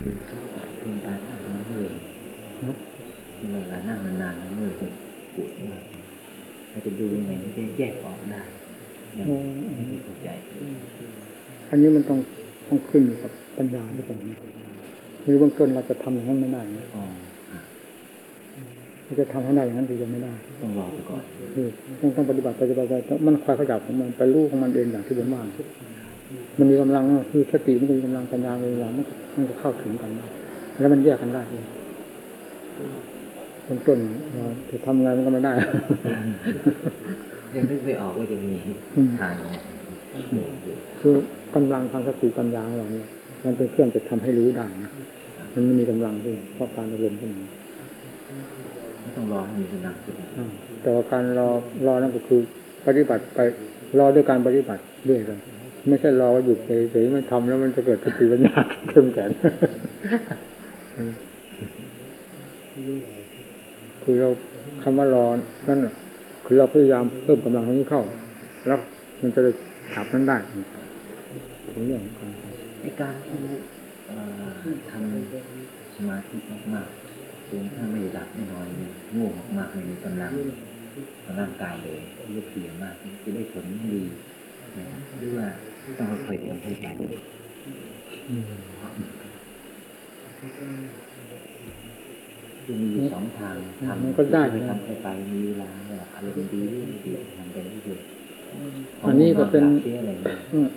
คุณตาหน้ามันเมื่อยเวลานั่งนานๆมันเมื่อยจะปวดมากเราจะดูยังไงที่จะแยกออกได้ยังไม่เข้าใจ อันนี้มันต้องต้องขึ้นอยู่กับปัญญาด้วยกันนะหรือเบื้องต้นเราจะทำอย่างนั้นไม่ได้นะอ๋ออะเราจะทำให้ได้อย่างนั้นดีจะไม่ได้ ต้องรอไปก่อนคือต้องต้องปฏิบัติปฏิบัติไปมันคอยขยับของมันไปรู้ของมันเองอย่างที่ผมว่า มันมีกำลังคือสติมันมีกำลังปัญญามีกำลังมันก็มันก็เข้าถึงกันได้แล้วมันแยกกันได้เองเบื้องต้นเราจะทำไงมันก็ไม่ได้ยังนึกไม่ออกว่าจะมีอืมทางยังไงคือกำลังทางสติปัญญาของเราเนี่ยมันเป็นเครื่องจะทำให้รู้ได้นะมันไม่มีกำลังด้วยเพราะการอารมณ์ขึ้นมาไม่ต้องรอให้มีกำลังขึ้นอ่าแต่ว่าการรอรอนั่นก็คือ ปฏิบัติไปรอด้วยการปฏิบัติเรื่อยกัน ไม่ใช่รอว่าหยุดเฉยๆไม่ทำแล้วมันจะเกิดสติปัญญาเข้มแข็งคือเราคำว่ารอนั่นคือเราพยายามเพิ่มกำลังตรงนี้เข้า แล้วมันจะได้ขับนั้นได้ถึงเรื่องของการที่ทำสมาธิมากๆจนถ้าไม่หลับไม่นอนเนี่ยง่วงมากๆไม่มีกำลังร่างกายเลยเรียกเพียมากจะได้ผลดี หรือว่าต้องค่อยๆเป็นค่อยๆไปอืมคือมีอยู่สองทางทำก็ได้ทำไปมีเวลาอารมณ์ดีหรือไม่ดีทำไปเรื่อยอันนี้ก็เป็น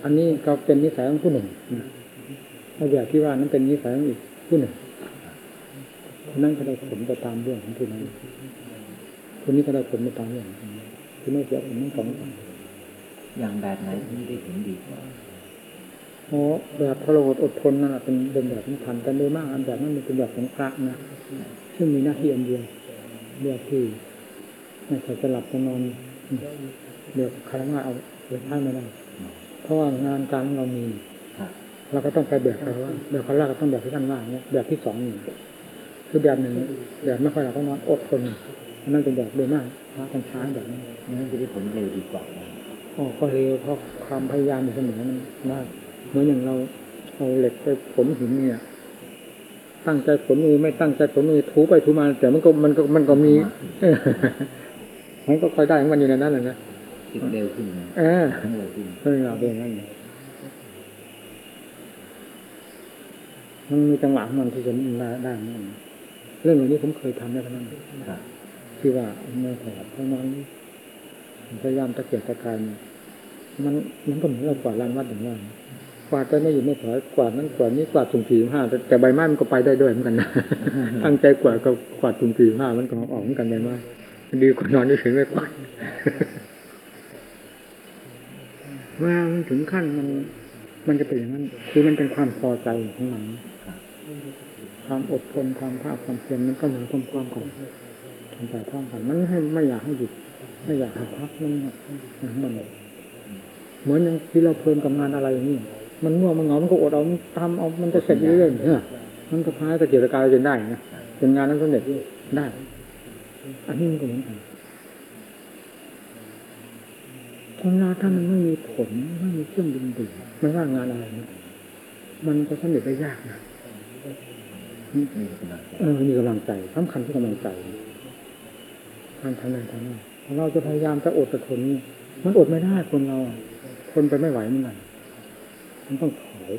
อันนี้ก็เป็นนิสัยของผู้หนึ่งนะถ้าแบบที่ว่านั้นเป็นนิสัยของอีกผู้หนึ่งนนั้นก็ได้ผลไปตามเรื่องของผู้นั้นคนนี้ก็ได้ผลไปตามเรื่องของคนนี้คือไม่เสียผลทั้งสองฝ่าย อย่างแบบไหนที่ได้ผลดีกว่าเพราะแบบทรหดอดทนนั่นแหละเป็นเป็นแบบสำคัญแต่โดยมากอันแบบนั้นมันเป็นแบบของพระนะซึ่งมีหน้าที่อันเดียวเรียกที่ไม่ใช่จะหลับจะนอนเดี๋ยวคารวะเอาไปท่าไม่ได้เพราะว่างานการของเรามีครับเราก็ต้องไปแบบคารวะแบบคารวะก็ต้องแบบที่ท่านว่าเนี่ยแบบที่สองนี่คือแบบหนึ่งแบบไม่ค่อยหลับก็นอนอดทนอันนั้นเป็นแบบโดยมากพระกันช้าแบบนี้นั่นจะได้ผลเร็วดีกว่า อ๋อก็เร็วเพราะความพยายามอยู่เสมอมันมากเหมือนอย่างเราเอาเหล็กไปผลหินเนี่ย ตั้งใจผลมือไม่ตั้งใจผลมือถูไปถูมาแต่มันก็มันก็มันก็มีเออมันก็ค่อยได้ของมันอยู่ในนั้นแหละนะคิดเร็วขึ้นนะเออทั้งเร็วขึ้นเรื่องราวเป็นอย่างนั้นเลยมันมีจังหวะของมันที่จะได้ได้เหมือนกันเรื่องอย่างนี้ผมเคยทำได้ทั้งนั้นครับที่ว่าไม่ถอดเพราะนั้นพยายามตะเกียกตะกาย มันมันก็เหมือนเรากวาดลานวัดอย่างนั้นกวาดไปไม่หยุดไม่ถอยกวาดนั้นกวาดนี้กวาดถุงผีห้าแต่แต่ใบไม้มันก็ไปได้ด้วยเหมือนกันนะตั้งใจกวาดก็กวาดถุงผีห้ามันก็ออกเหมือนกันใบไม้ดีกว่านอนเฉยๆไม่กวาดว่ามันถึงขั้นมัน มันจะเป็นอย่างนั้นคือมันเป็นความพอใจของมันครับความอดทนความภาคความเพียรมันก็เหมือนความความกันทำไปพร้อมกันมันไม่ให้ไม่อยากให้หยุดไม่อยากให้พักมันมัน เหมือนอย่างที่เราเพลินกับงานอะไรอย่างนี้มันง่วงมันเหงา มันก็อดเอามันทำเอา มันจะเสร็จเรื่อยๆเนี่ยมันก็พายตะเกียบตะกายจนได้นะจนงานนั้นสำเร็จได้ อันนี้มันก็เหมือนกันคนเราถ้ามันไม่มีผลไม่มีเครื่องดึงดูดไม่ว่างานอะไรนะมันจะสำเร็จได้ยากนะมีกำลังใจเออมีกำลังใจสำคัญที่กำลังใจการทำงานทำงานเราจะพยายามจะอดจะทนนี่มันอดไม่ได้คนเรา ทนไปไม่ไหวเหมือนกันมันต้องถอย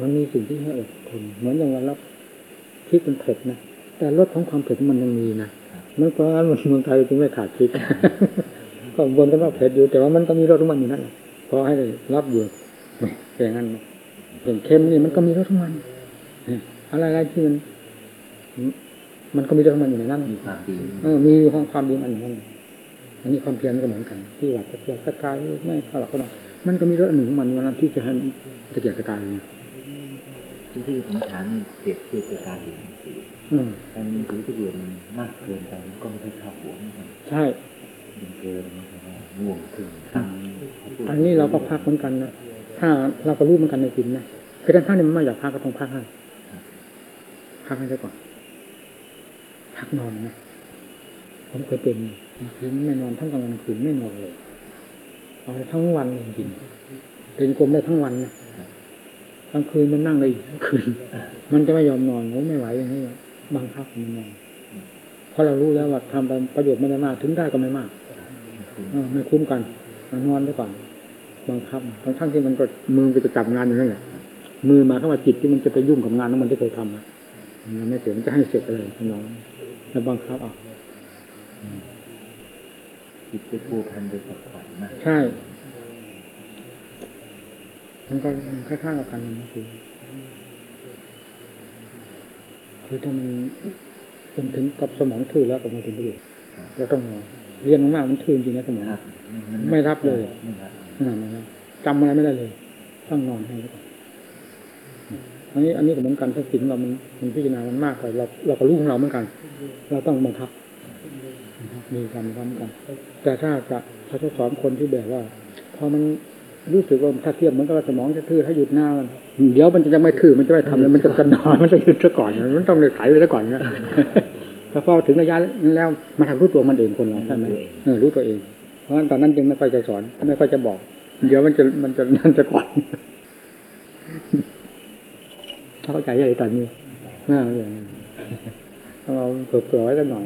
มันมีสิ่งที่ให้อดทนเหมือนอย่างเรารับพริกมันเผ็ดนะแต่รสของความเผ็ดมันยังมีนะมันเพราะงั้นเมืองไทยจึงไม่ขาดพริกก็บนกันว่าเผ็ดอยู่ แต่ว่ามันก็มีรสของมันอยู่นั่นแหละพอให้รับอยู่เป็นอย่างนั้นนะอย่างเค็มนี่มันก็มีรสของมันอะไรๆที่มัน มันก็มีเรื่องของมันอยู่ในนั้นมีความดีเออมีความความดีมันอยู่นั่น อันนี้ความเพียรก็เหมือนกันที่ว่าตะเกียกตะกายไม่เข้าหลักเข้าหลักมันก็มีเรื่องหนึ่งของมันวันนั้นที่จะให้ตะเกียกตะกายเนี่ยที่ที่ผมถามนี่เปรียบเทียบกับการเรียนหนังสืออืมการเรียนหนังสือที่เรียนมันมากเกินไปมันก็ไม่ค่อยเข้าหัวเหมือนกันใช่มันเกินมันก็ว่าง่วงขึ้นทำอันนี้เราก็พักเหมือนกันนะถ้าเราก็รู้เหมือนกันในจิตนะคือท่านท่านเนี่ยไม่อยากพักก็ต้องพักให้พักให้ซะก่อนพักนอนนะผมเคยเป็น คืนไม่นอนทั้งกลางวันคืนไม่นอนเลยเอาทั้งวันจริงๆเป็นกลมได้ทั้งวันนะไปลางคืนมันนั่งได้อีกทั้งคืน มันจะไม่ยอมนอนผมไม่ไหวอย่างนี้บังคับมันนอนเพราะเรารู้แล้วว่าทำไปประโยชน์ไม่ได้มากถึงได้ก็ไม่มากอไม่คุ้มกันมันนอนไว้ก่อนบังคับทั้งทั้งที่มันก็มือก็จะจับงานอยู่นั่นแหละมือมาเข้ามาจิตที่มันจะไปยุ่งกับงานของมันที่เคยทำอะมันไม่เสร็จมันจะให้เสร็จเลยน้อนแล้วบังคับเอะ จิตไปผูกพันไปกับฝันมากใช่มันก็มันคล้ายๆกับกันนะคือคือถ้ามันเป็นถึงกับสมองทื่อแล้วกับมันถึงประโยชน์เราต้องนอนเรียนมากๆมันทื่อจริงนะสมองครับไม่รับเลยไม่รับนั่นนะครับจำอะไรไม่ได้เลยต้องนอนให้ไว้ก่อนอันนี้อันนี้ก็เหมือนกันถ้าสิ่งเรามันมันพิจารณามันมากไปเราเราก็รู้ของเราเหมือนกัน เราต้องบังคับนะครับ มีการบังคับเหมือนกัน แต่ถ้าจะถ้าจะสอนคนที่แบบว่า พอมันรู้สึกว่าถ้าเทียบเหมือนกับสมองจะทื่อถ้าหยุดหน้ามันเดี๋ยวมันจะยังไม่ทื่อมันจะไม่ทำแล้วมันจะกระนอนมันจะหยุดซะก่อนมันต้องเลยไถไปซะก่อนนะถ้าพอถึงระยะนั้นแล้วมาทำรู้ตัวมันเองคนเราใช่ไหมเออรู้ตัวเอง เพราะฉะนั้นตอนนั้นจึงไม่ค่อยจะสอนไม่ค่อยจะบอก เดี๋ยวมันจะมันจะมันจะก่อนเข้าใจยังไงตอนนี้น่าเลยเอาเผื่อๆไว้กันหน่อย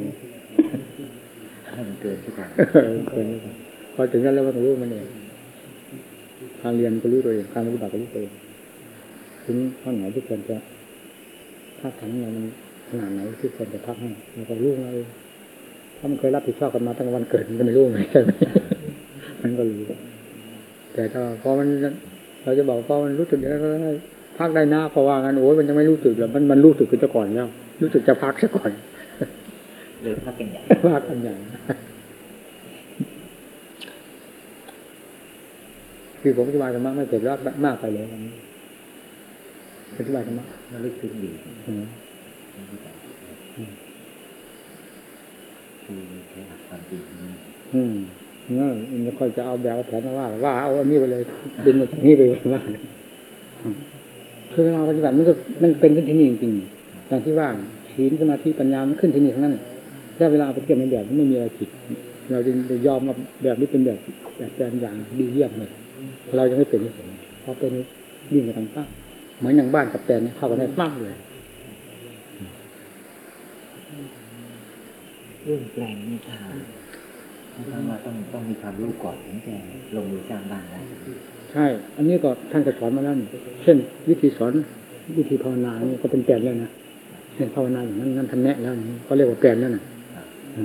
ให้มันเกินซะก่อนเออเกินไปก่อนพอถึงนั้นแล้วมันรู้มันเองการเรียนก็รู้ตัวเองการปฏิบัติก็รู้ตัวเองถึงข้อไหนที่ควรจะพักถังเรามันขนาดไหนที่ควรจะพักให้เราก็รู้เราเองถ้ามันเคยรับผิดชอบกันมาตั้งแต่วันเกิดมันก็ไม่รู้ไงใช่ไหมมันก็รู้แต่ถ้าพอมันเราจะบอกพอมันรู้สึกแล้วพักได้นะเพราะว่างั้นโอ้ยมันยังไม่รู้สึกหรอมันมันรู้สึกขึ้นจะก่อนแล้วรู้สึกจะพักซะก่อน เลยพักกันใหญ่ว่ากันอย่างคือผมอธิบายธรรมะไม่เสร็จแล้วมากไปเลยวันนี้อธิบายธรรมะระลึกถึงดีอืมคือใช้หลักความจริงนี่อืมเนี่ยมันจะค่อยจะเอาแบบเอาแผนมาว่า ว่าเอาอันนี้ไปเลยดึงมาจากนี้ไปว่าอืมคือเวลาปฏิบัติมันก็มันเป็นขึ้นที่นี่จริงๆอย่างที่ว่าศีลสมาธิปัญญามันขึ้นที่นี่ทั้งนั้น ถ้าเวลาเอาไปเทียบในแบบมันไม่มีอะไรผิด เราจึงจะยอมมาแบบนี้เป็นแบบแบบแบบอย่างดีเยี่ยมเลยเรายังไม่เป็นนี่พอเป็นยิ่งกว่าต่างๆเหมือนอย่างบ้านกับแตนเนี่ยเข้ากันได้มากเลยเรื่องแปลงนี่ค่ะถ้ามาต้องต้องมีความรู้ก่อนถึงจะลงมือสร้างบ้านได้ใช่ อันนี้ก็ท่านก็สอนมาแล้วนี่เช่น วิธีสอนวิธีภาวนานี่ก็เป็นแปลนแล้วนะเช่นภาวนาอย่างนั้นนั่นท่านแนะแล้วนี่ก็เรียกว่าแปลนแล้วนะอืม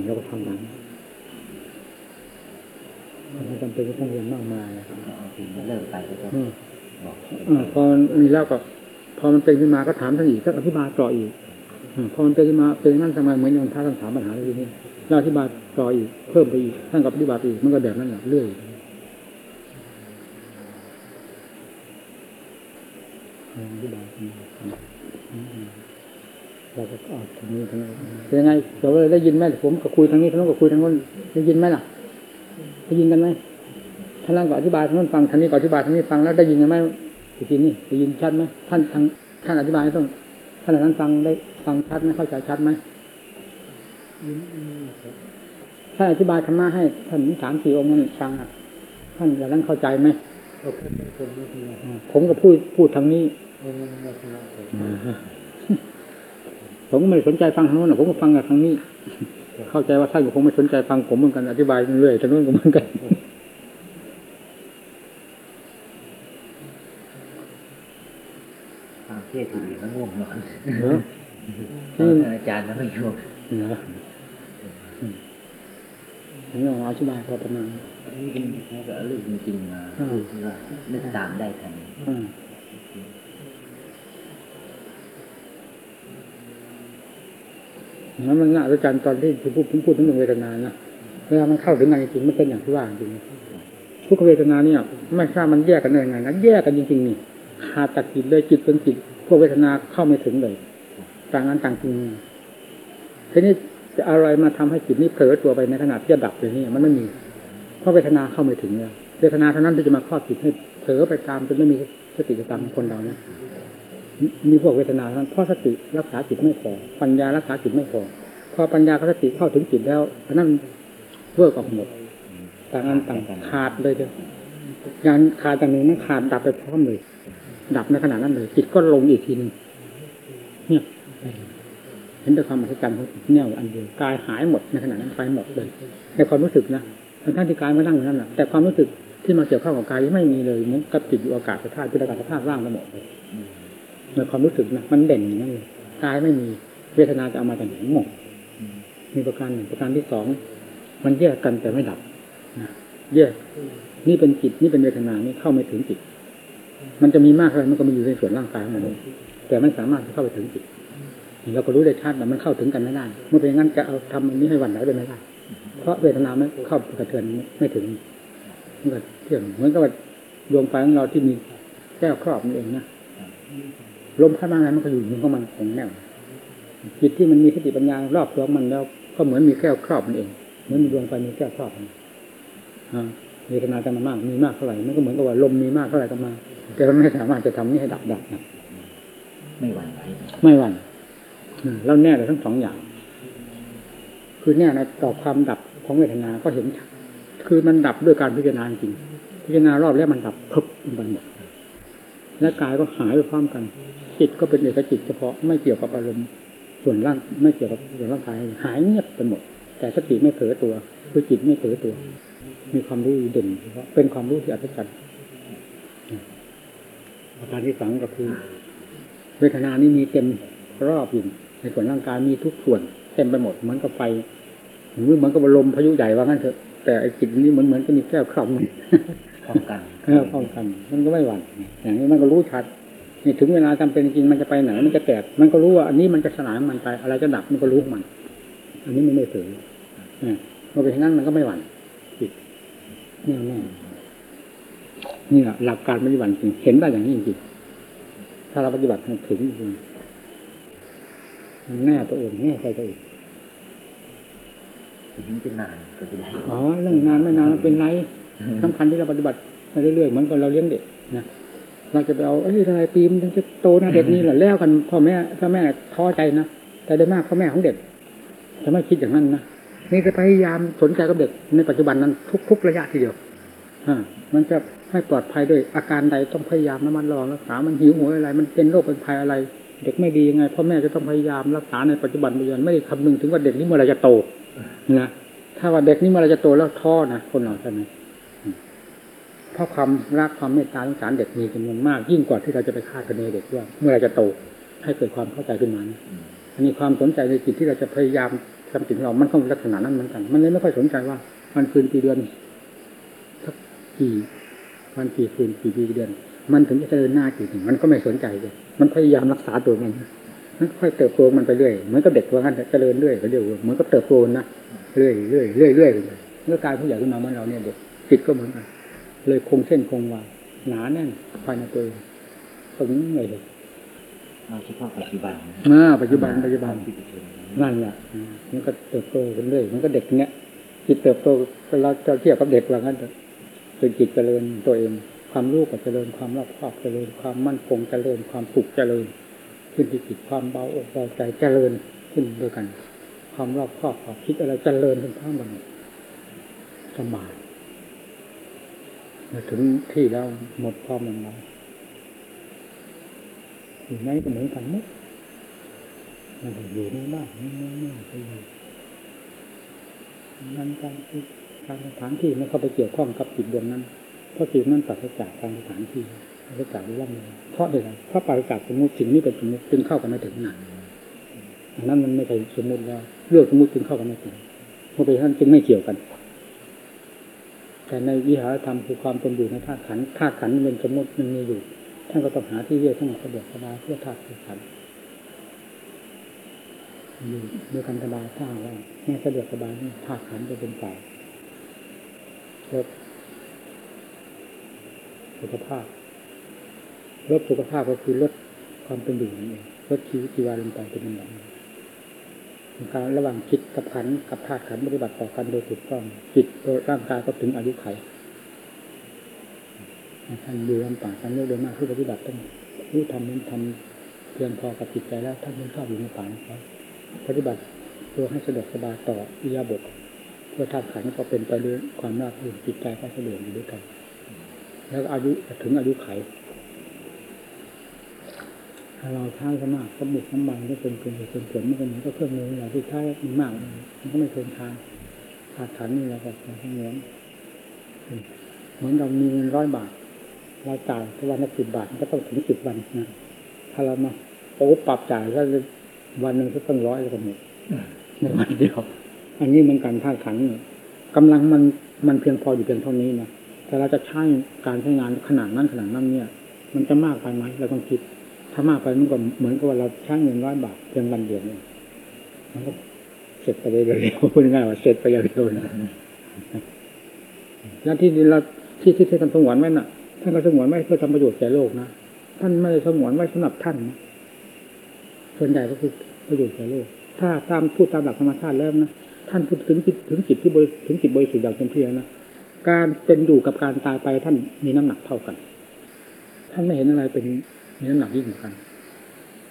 เราก็ทำตามไม่จำเป็นจะต้องเรียนมากมายนะครับเอาทีมาเริ่มไปแล้วก็อืมบอกอ่าพอมีแล้วก็พอมันเป็นขึ้นมาก็ถามท่านอีกก็อธิบายต่ออีกอืมพอมันเป็นขึ้นมาเป็นนั่นทำไมเหมือนอย่างท่านต้องถามปัญหาทีนี้เราอธิบายต่ออีกเพิ่มไปอีกท่านก็อธิบายไปอีกมันก็แบบนั้นแหละเรื่อยอืมอธิบายไปอีกอืม เราก็เอาทางนี้ทางนี้เป็นยังไงเราได้ยินไหมผมก็คุยทางนี้ทางโน้นก็คุยทางโน้นได้ยินไหมล่ะ ได้ยินกันไหมท่านนั่งก็อธิบายทางโน้นฟังทางนี้ก็อธิบายทางนี้ฟังแล้วได้ยินกันไหมจริงนี่ได้ยินชัดไหมท่านทางท่านอธิบายให้ต้องท่านนั้นฟังได้ฟังชัดไหมเข้าใจชัดไหมท่านอธิบายธรรมะให้ท่านสามสี่องค์นั้นฟังอะท่านเหล่านั้นเข้าใจไหมผมก็พูดพูดทางนี้ ผมก็ไม่ได้สนใจฟังทางโน้นหรอกผมก็ฟังกับทางนี้ เข้าใจว่าท่านก็คงไม่สนใจฟังผมเหมือนกันอธิบายเรื่อยๆทางโน้นก็เหมือนกันความเครียดถูกแล้วง่วงนอนเนอะตอนอาจารย์แล้วไม่ง่วงเหรออืมผมลองอธิบายพอประมาณนี่เป็นแค่ก็เรื่องจริงๆมาอืมที่ว่านึกตามได้ทัน อืมแล้วมันน่าจะจันตอนที่ที่พูดผมพูดถึงเรื่องเวทนานะเวลามันเข้าถึงงานจริงมันเป็นอย่างที่ว่าจริงทุกเวทนาเนี่ยไม่ทราบมันแยกกันยังไงนะแยกกันจริงๆนี่ขาดจากจิตเลยจิตเป็นจิตพวกเวทนาเข้าไม่ถึงเลย ต่างอันต่างจริงทีนี้จะอะไรมาทำให้จิตนี้เผลอตัวไปในขณะที่จะดับอย่างนี้มันไม่มีเพราะเวทนาเข้าไม่ถึงเลยเวทนาเท่านั้นที่จะมาครอบจิตให้เผลอไปตามจนไม่มีสติจะตามคนเราเนะ มีพวกเวทนาเท่านั้นเพราะสติรักษาจิตไม่พอปัญญารักษาจิตไม่พอพอปัญญากับสติเข้าถึงจิตแล้วอันนั้นเวิร์กออกหมดต่างอันต่างขาดเลยเดียวงานขาดอย่างหนึ่งมันขาดดับไปพร้อมเลย ดับในขณะนั้นเลย จิตก็ลงอีกทีหนึ่งเนี่ยเห็นแต่ความอัศจรรย์ของจิตเนี่ยอันเดียวกายหายหมดในขณะนั้นไปหมดเลยในความรู้สึกนะทั้งที่กายไม่นั่งอยู่นั่นแหละแต่ความรู้สึกที่มาเกี่ยวข้องกับกายไม่มีเลยเหมือนกับจิตอยู่อากาศธาตุเป็นอากาศธาตุว่างไปหมดเลย ในความรู้สึกนะมันเด่นอย่างนั้นเลยกายไม่มีเวทนาจะเอามาจากไหนหมดมีประการหนึ่งประการที่สองมันแยกกันแต่ไม่ดับนะแยกนี่เป็นจิตนี่เป็นเวทนานี่เข้าไม่ถึงจิต มันจะมีมากเท่าไรมันก็มีอยู่ในส่วนร่างกายของมันแต่ไม่สามารถเข้าไปถึงจิตเราก็รู้ได้ชัดแต่มันเข้าถึงกันไม่ได้เมื่อเป็นงั้นจะเอาทำอันนี้ให้หวันไหวไปไม่ได้เพราะเวทนาไม่เข้ากระเทือนไม่ถึงมันก็เที่ยงเหมือนกับดวงไฟของเราที่มีแก้วครอบมันเองนะ ลมพัดมาอะไรมันก็อยู่มันก็มันคงแน่วจิตที่มันมีสติปัญญารอบตัวมันแล้ว ก็เหมือนมีแก้วครอบมันเองเหมือนมีดวงไฟมีแก้วครอบมันอ่าเวทนาจะมามากมีมากเท่าไหร่มันก็เหมือนกับว่าลมมีมากเท่าไหร่ก็มาแต่มันไม่สามารถจะทำนี้ให้ดับดับนะไม่หวั่นไหวไม่หวั่นอืมแล้วแน่เลยทั้งสองอย่าง คือแน่ในต่อความดับของเวทนาก็เห็นชัดคือมันดับด้วยการพิจารณาจริงพิจารณารอบแล้วมันดับพึบไปหมด และกายก็หายไปพร้อมกัน จิตก็เป็นเอกจิตเฉพาะไม่เกี่ยวกับอารมณ์ส่วนร่างไม่เกี่ยวกับส่วนร่างกายหายเงียบไปหมด แต่สติไม่เผลอตัว คือจิตไม่เผลอตัว มีความรู้เด่นเฉพาะเป็นความรู้ที่อัศจรรย์ประการที่สองก็คือ เวทนานี่มีเต็มรอบอยู่ในส่วนร่างกายมีทุกส่วนเต็มไปหมดเหมือนกับไฟหรือเหมือนกับลมพายุใหญ่ว่างั้นเถอะแต่ไอ้จิตนี้เหมือนเหมือนก็มีแก้วครอบมัน ป้องกันเออป้องกัน มันก็ไม่หวั่นอย่างนี้มันก็รู้ชัดนี่ถึงเวลาจำเป็นจริงมันจะไปไหนมันจะแตกมันก็รู้ว่าอันนี้มันจะสลายมันไป อะไรจะดับมันก็รู้ของมัน อันนี้มันไม่ถึงเออเมื่อเป็นอย่างนั้นมันก็ไม่หวั่นจิตแน่แน่นี่แหละหลักการปฏิบัติจริงเห็นได้อย่างนี้จริงๆถ้าเราปฏิบัติถึงจริงมันแน่ตัวเองแน่ใจตัวเองถึงจะนานก็จะได้อ๋อเรื่องนานไม่นานมันเป็นไร สำคัญที่เราปฏิบัติไปเรื่อยๆเหมือนกับเราเลี้ยงเด็กนะเราจะไปเอาเอ้ยทำไมปีมนถึงจะโตนะเด็กนี่แหละแล้วกันพ่อแม่พ่อแม่ท้อใจนะแต่ได้มากพ่อแม่ของเด็กจะไม่คิดอย่างนั้นนะนี่จะพยายามสนใจกับเด็กในปัจจุบันนั้นทุก ๆ ระยะทีเดียวมันจะให้ปลอดภัยด้วยอาการใดต้องพยายามระมัดระวังรักษา มันหิวโหยอะไร มันเป็นโรคเป็นภัยอะไร เด็กไม่ดียังไงพ่อแม่จะต้องพยายามรักษาในปัจจุบันปัจจุบันไม่ได้คำนึงถึงว่าเด็กนี้เมื่อไรจะโตนะถ้าว่าเด็กนี้เมื่อไรจะโตแล้วท้อนะคนเราใช่ไหม เพราะความรักความเมตตาสงสารเด็กมีจำนวนมาก ยิ่งกว่าที่เราจะไปคาดคะเนเด็กว่าเมื่อไรจะโตให้เกิดความเข้าใจขึ้นมานะอันนี้ความสนใจในจิตที่เราจะพยายามทำสิ่งของเรา มันต้องลักษณะนั้นเหมือนกัน มันเลยไม่ค่อยสนใจว่ามันคืนกี่เดือนสักกี่วันกี่คืนกี่ปีเดือน มันถึงจะเดินหน้ากี่ถึงมันก็ไม่สนใจเลยมันพยายามรักษาตัวมันมันค่อยเติบโตมันไปเรื่อยเหมือนกับเด็กว่างั้นเจริญเรื่อยไปเรื่อยเหมือนกับเติบโตนะเรื่อยเรื่อยเรื่อยเรื่อยเมื่อกายผู้ใหญ่ขึ้นมาเหมื่อนเราเนี่ยเด็กจิตก็เหมือนกัน เลยคงเส้นคงวาหนาแน่นภายในตัวเองตรงนี้ไงเลยเอาเฉพาะปัจจุบันนะมาปัจจุบันปัจจุบันที่ประชุมนั่นแหละอืมมันก็เติบโตขึ้นเรื่อยมันก็เด็กเนี้ยจิตเติบโตเราจะเทียบกับเด็กว่างั้นเถอะจนจิตเจริญตัวเอง ความรู้ก็เจริญความรอบคอบเจริญความมั่นคงเจริญความสุขเจริญ ขึ้นที่จิตความเบาอกเบาใจเจริญขึ้นด้วยกัน ความรอบคอบความคิดอะไรเจริญขึ้นทั้งหมดสบาย มาถึงที่แล้วหมดความมันมาอยู่ไหนก็เหมือนกันหมดมันอยู่ในบ้านนี่นี่นี่ไปอยู่นั่นการที่การสถานที่ไม่เข้าไปเกี่ยวข้องกับจิตดวงนั้น เพราะจิตนั้นปราศจากการสถานที่ปราศจากร่างเลยเพราะอะไรเพราะปราศจากสมมติสิ่งนี้เป็นสมมติจึงเข้ากันไม่ถึงนั้นอันนั้นมันไม่ใช่สมมติแล้วเรื่องสมมติจึงเข้ากันไม่ถึงเมื่อไปท่านจึงไม่เกี่ยวกัน แต่ในวิหารธรรมคือความเป็นอยู่ในธาตุขันธาตุขันเป็นสมมติมันมีอยู่ ท่านก็ต้องหาที่เรียกท่านสะดวกสบายเพื่อธาตุขันอยู่ด้วยกันสบายถ้าหากว่าแม่สะดวกสบายนี่ธาตุขันจะเป็นฝ่ายลดสุขภาพลดสุขภาพก็คือลดความเป็นอยู่นั่นเองลดชีวิตชีวาลงไปเป็นลำดับ การระหว่างจิตกับขันธ์กับธาตุขันปฏิบัติต่อกันโดยถูกต้องจิตโดยร่างกายก็ถึงอายุไขท่านดูลำป่าท่านเลือกโดยมากผู้ปฏิบัติต้องรู้ทำนั้นทำเพียงพอกับจิตใจแล้วท่านไม่ชอบอยู่ในป่านะครับปฏิบัติตัวให้สะดวกสบายต่ออิยาบทเพื่อธาตุขันก็เป็นไปด้วยความราบรื่นจิตใจก็สะดวกอยู่ด้วยกัน แล้วอายุถึงอายุไข ถ้าเราใช้ก็มากสมุกน้ำมันก็เป็นเกินเป็นผลมันก็เหมือนกับเครื่องมืออย่าที่ใช้มันมากมันก็ไม่ทนทานขาดขันนี่แล้วก็มันก็เหมือนเหมือนเรามีเงินร้อยบาทเราจ่ายทุกวันละสิบบาทก็ต้องถึงสิบวันนะถ้าเรามาโอ้ปรับจ่ายก็วันหนึ่งก็ต้องร้อยแล้วก็หมดในวันเดียวอันนี้เหมือนกันธาตุขันธ์นี่กำลังมันมันเพียงพออยู่เพียงเท่านี้นะแต่เราจะใช้การใช้งานขนาดนั้นขนาดนั้นเนี่ย มันจะมากไปไหมเราต้องคิด ถ้ามากไปมันก็เหมือนกับว่าเราใช้เงินร้อยบาทเพียงวันเดียวเนี่ยมันก็เสร็จไปเร็วๆพูดง่ายว่าเสร็จไปเร็วๆนะแล้วที่เราที่ที่ท่านสงวนไว้น่ะท่านก็สงวนไว้เพื่อทำประโยชน์แก่โลกนะท่านไม่ได้สงวนไว้สำหรับท่านนะส่วนใหญ่ก็คือประโยชน์แก่โลก ถ้าตามพูดตามหลักธรรมชาติแล้วนะท่านพูดถึงจิตถึงจิตที่บริถึงจิตบริสุทธิ์อย่างเต็มที่แล้วนะการเป็นอยู่กับการตายไปท่านมีน้ำหนักเท่ากัน ท่านไม่เห็นอะไรเป็น มีน้ำหนักยิ่งกว่ากัน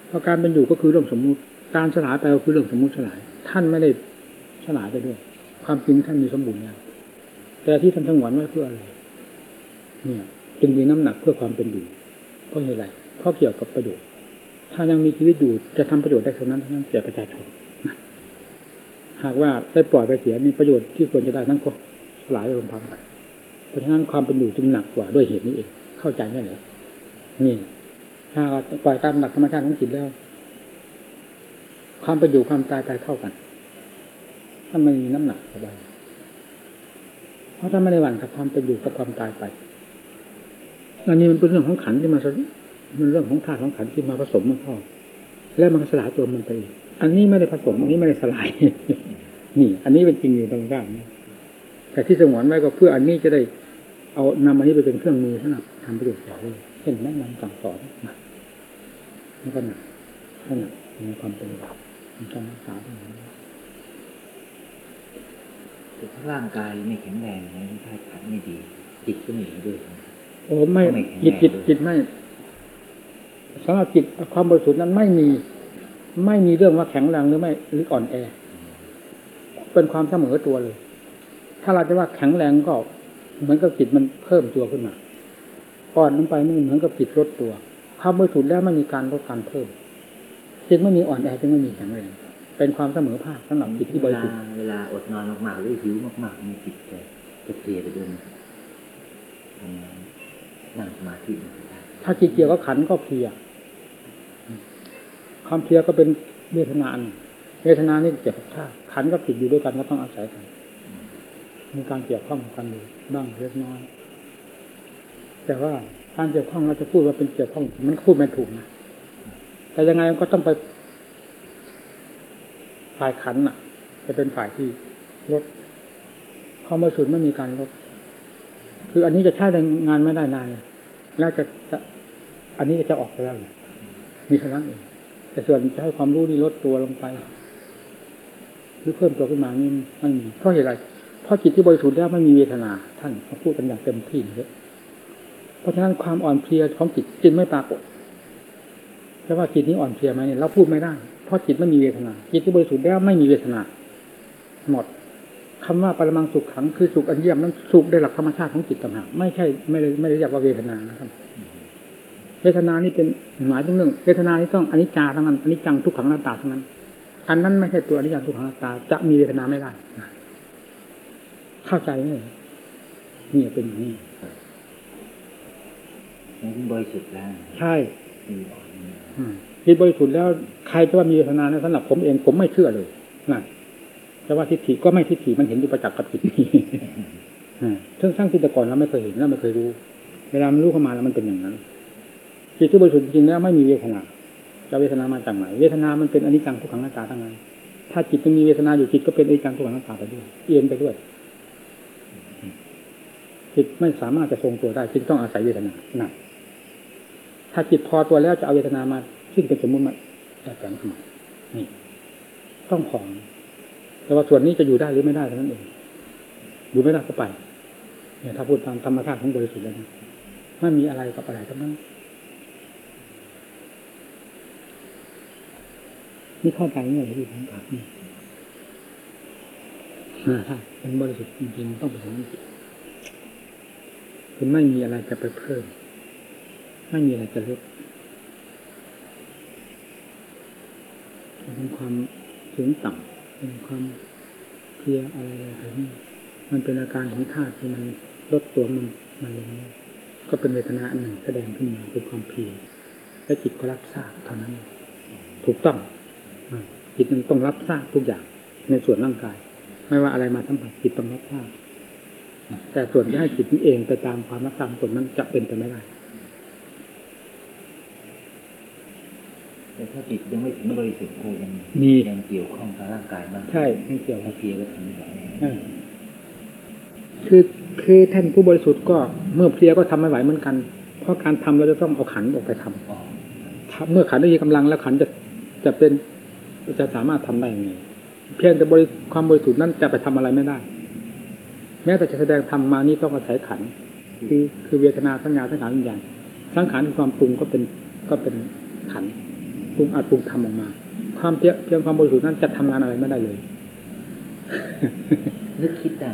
เพราะการเป็นอยู่ก็คือเรื่องสมมุติ การสลายไปก็คือเรื่องสมมุติสลาย ท่านไม่ได้สลายไปด้วย ความจริงท่านมีสมบูรณ์แล้วแต่ที่ท่านสงวนไว้เพื่ออะไร เนี่ย จึงมีน้ำหนักเพื่อความเป็นอยู่เพราะเหตุไรเพราะเกี่ยวกับประโยชน์ ถ้ายังมีชีวิตอยู่จะทำประโยชน์ได้เท่านั้นเท่านั้นแก่ประชาชนนหากว่าได้ปล่อยไปเสียมีประโยชน์ที่ควรจะได้นั่นก็สลายไปพร้อมๆกันเพราะฉะนั้นความเป็นอยู่จึงหนักกว่าด้วยเหตุนี้เอง เข้าใจไหมเหรอนี่ ถ้าปล่อยตามหลักธรรมชาติของจิตแล้ว ความเป็นอยู่ความตายไปเท่ากันถ้าไม่มีน้ำหนักสบายเพราะถ้าไม่ได้หวั่นกับความเป็นอยู่กับความตายไปอันนี้มันเป็นเรื่องของขันที่มามันเรื่องของธาตุของขันที่มาผสมมันเข้าแล้วมันก็สลายตัวมันไปเองอันนี้ไม่ได้ผสม อันนี้ไม่ได้สลาย นี่ อันนี้เป็นจริงอยู่ตรงด้านนี้แต่ที่สงวนไว้ก็เพื่ออันนี้จะได้เอานำอันนี้ไปเป็นเครื่องมือสำหรับทำประโยชน์แก่โลกเช่นแนะนำสั่งสอนนะนี่ก็หนักก็หนักมีความเป็นบาปมันต้องรักษาตรงนี้แต่ถ้าร่างกายไม่แข็งแรงนะธาตุขันธ์ไม่ดี จิตก็ไม่ดีด้วยนะโอ้ไม่ไม่แข็งจิตจิตแรงด้วยจิตไม่สำหรับจิตความบริสุทธิ์นั้นไม่มี ไม่มีเรื่องว่าแข็งแรงหรือไม่หรืออ่อนแอ เป็นความเสมอตัวเลย ถ้าเราจะว่าแข็งแรงก็เหมือนกับจิตมันเพิ่มตัวขึ้นมา อ่อนลงไปนี่เหมือนกับจิตลดตัวความบริสุทธิ์แล้วไม่มีการลดการเพิ่มจึงไม่มีอ่อนแอจึงไม่มีแข็งแรงเป็นความเสมอภาคสำหรับจิตที่บเวริลาสุทธิ์เวลาอดนอนมากๆหรือหิวมากๆมีจิตจะจะเพลียไปด้วยนะทำงานนั่งสมาธิไม่ได้ถ้าจิตเกี่ยวกับขันธ์ก็เพลียความเพลียก็เป็นเวทนาอันหนึ่งเวทนานี่เกี่ยวกับธาตุขันธ์กับจิตอยู่ด้วยกันก็ต้องอาศัยกัน มีการเกี่ยวข้องกันอยู่บ้างเล็กน้อย แต่ว่าการเกี่ยวข้องเราจะพูดว่าเป็นเกี่ยวข้อง มันพูดไม่ถูกนะแต่ยังไงมันก็ต้องไปฝ่ายขันน่ะ จะเป็นฝ่ายที่ลดความบริสุทธิ์ไม่มีการลดคืออันนี้จะใช้ในงานไม่ได้นานเลยแล้วจะจะ อันนี้จะออกไปแล้วมีเท่านั้นเองแต่ส่วนจะให้ความรู้นี่ลดตัวลงไป หรือเพิ่มตัวขึ้นมานี่ไม่มีเพราะเหตุไรเพราะจิตที่บริสุทธิ์แล้วไม่มีเวทนา ท่านเขาพูดกันอย่างเต็มที่เลย ราะฉะนั้นความอ่อนเพลียของจิตจึงไม่ปรากฏแต่ว่าจิตนี้อ่อนเพลียไหมเนี่ยเราพูดไม่ได้ เพราะจิตไม่มีเวทนา จิตที่บริสุทธิ์แล้วไม่มีเวทนา หมดคำว่าปรมังสุขขังคือสุขอันเยี่ยมนั้นสุขได้หลักธรรมชาติของจิตต่างหากไม่ใช่ไม่ได้ไม่ได้เรียกว่าเวทนานะครับเวทนานี่เป็นหมายถึงเรื่องเวทนานี่ต้องอนิจจาทั้งนั้นอนิจจังทุกขังหน้าตาทั้งนั้น อันนั้นไม่ใช่ตัวอนิจจังทุกขังหน้าตา จะมีเวทนาไม่ได้เข้าใจไหมนี่เป็นอย่างนี้ บริสุทธิ์แล้วใช่มีอ่อนมีอืมจิตบริสุทธิ์แล้วใครจะว่ามีเวทนานะสำหรับผมเองผมไม่เชื่อเลยนะแต่ว่าทิฏฐิก็ไม่ทิฏฐิมันเห็นอยู่ประจักษ์กับจิตนี้อ่าซึ่งสร้างจิตแต่ก่อนเราไม่เคยเห็นเราไม่เคยรู้ เวลามันรู้เข้ามาแล้วมันเป็นอย่างนั้นจิตที่บริสุทธิ์จริงๆแล้วไม่มีเวทนาจะเวทนามาจากไหนเวทนามันเป็นอนิจจังทุกขังหน้าตาทั้งนั้นถ้าจิตมันมีเวทนาอยู่จิตก็เป็นอนิจจังทุกขังหน้าตาไปด้วยเอียนไปด้วยจิตไม่สามารถจะทรงตัวได้จึงต้องอาศัยเวทนาหนัก ถ้าจิตพอตัวแล้วจะเอาเวทนามาซึ่งเป็นสมมุติมาแต่แฝงขึ้นมานี่ ต้องของ แต่ว่าส่วนนี้จะอยู่ได้หรือไม่ได้เท่านั้นเองอยู่ไม่ได้ก็ไป เนี่ย ถ้าพูดตามธรรมชาติของบริสุทธิ์แล้วนะไม่มีอะไรกับอะไรทั้งนั้นนี่เข้าใจเนี่ยที่ผมครับถ้าเป็นบริสุทธิ์จริงๆต้องเป็นอย่างนี้คือไม่มีอะไรจะไปเพิ่ม ไม่มีอะไรจะลดเป็นความสูงต่ำเป็นความเพลียอะไรอะไรแบบนี้มันเป็นอาการของธาตุที่มันลดตัวมันมันลงก็เป็นเวทนาหนึ่งแสดงขึ้นมาเป็นความเพียและจิตก็รับทราบเท่านั้น ถูกต้องจิตมันต้องรับทราบทุกอย่างในส่วนร่างกาย ไม่ว่าอะไรมาสัมผัสจิตต้องรับทราบแต่ส่วนที่ให้จิตนี้เองไปตามความรับทราบส่วนนั้นจะเป็นไปไม่ได้ แต่ถ้าจิตยังไม่ถึงบริสุทธิ์ก็ยังมียังเกี่ยวข้องกับร่างกายบ้างใช่ไม่เกี่ยวถ้าเพลียก็ทำไม่ไหวเออคือคือท่านผู้บริสุทธิ์ก็เมื่อเพลียก็ทำไม่ไหวเหมือนกัน เพราะการทำเราจะต้องเอาขันออกไปทำอ๋อถ้าเมื่อขันได้มีกำลังแล้วขันจะจะเป็นจะสามารถทำได้ยังไงเพียงแต่บริความบริสุทธิ์นั้นจะไปทำอะไรไม่ได้ แม้แต่จะแสดงธรรมมานี่ต้องอาศัยขันคือคือเวทนาสัญญาสังขารวิญญาณสังขารคือความปรุงก็เป็นก็เป็นขัน ปรุงอาจปรุงทำออกมา ความเพียงเพียงความบริสุทธิ์นั้นจะทำงานอะไรไม่ได้เลย นึกคิดได้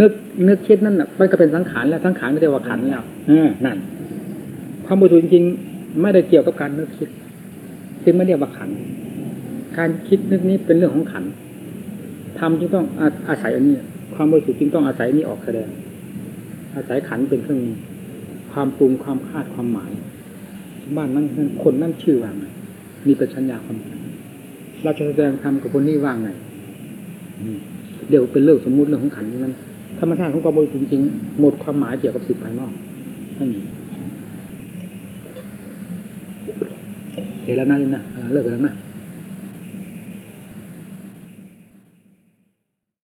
นึกนึกคิดนั่นน่ะมันก็เป็นสังขารแล้วสังขารไม่ได้ว่าขันแล้วเออนั่นความบริสุทธิ์จริงๆไม่ได้เกี่ยวกับการนึกคิดจึงไม่เรียกว่าขัน การคิดนึกนี้เป็นเรื่องของขันทำจึงต้องอาอาศัยอันนี้ ความบริสุทธิ์จึงต้องอาศัยอันนี้ออกแสดง อาศัยขันเป็นเครื่องมือความปรุงความคาดความหมาย บ้านนั้นนั้นคนนั่นชื่อว่าไง นี่เป็นสัญญาความหมายเราจะแสดงธรรมกับคนนี้ว่างไงเดี๋ยวเป็นเรื่องสมมุติเรื่องของขันนั้นธรรมชาติของความบริสุทธิ์จริงหมดความหมายเกี่ยวกับสิ่งภายนอกไม่มีเดี๋ยวแล้วนะนี่นะอ่าเลิกแล้วนะ